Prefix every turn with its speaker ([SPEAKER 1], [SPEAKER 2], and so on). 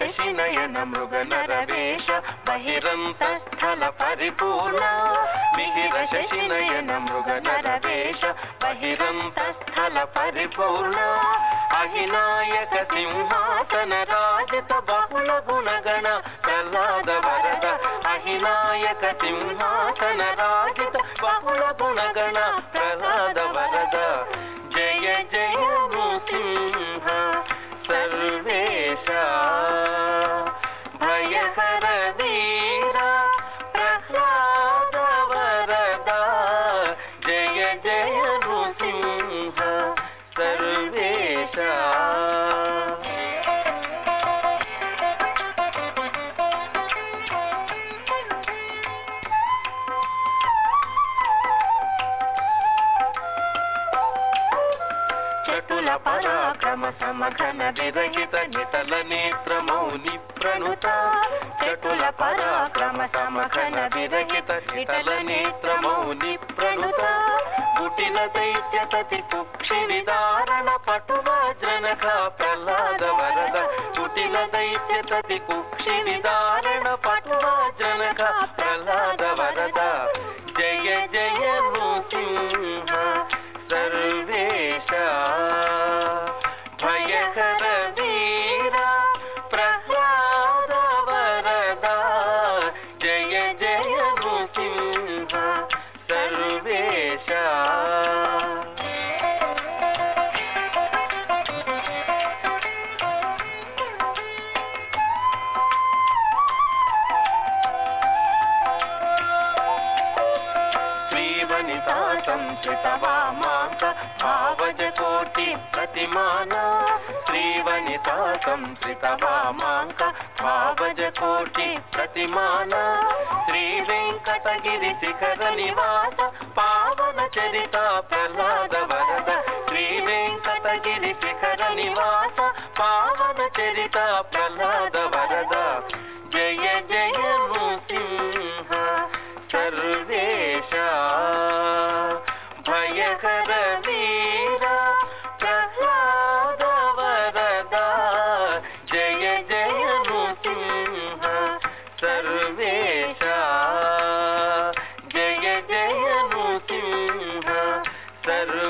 [SPEAKER 1] శశినయన మృగ నరవేష బహిరంత స్థల పరిపూర్ణ. మిహిర శశినయన మృగ నరవేష బహిరంత స్థల పరిపూర్ణ. అహినాయక సింహాసన రాజిత బహుళ గుణగణ ప్రహ్లాద వరద. అహినాయక సింహాసన రాజిత బహుళ గుణగణ ప్రహ్లాద వరద. చటుల పరాక్రమ సమఘన విరహిత నితల నేత్ర మౌని ప్రణుత చటుల పరాక్రమ సమఘన విరహిత నితల నేత్ర మౌని ప్రణుత గుటిల దైత్య సతి కుక్షి నిదారణ పటు వజ్రనఖ ప్రహ్లాద వరద. కుటిల దైత్య సతి కుక్షి నిదారణ పటు సంస్కృత వామాంక భావజ కోటి ప్రతిమాన. శ్రీవనితా సంస్కృత వామాంక భావజ కోటి ప్రతిమాన శ్రీ వెంకటగిరి శిఖర నివాస वीरा प्रद वरदा जय जयमुंह सर्ववेदा जय जयमुंह सर्व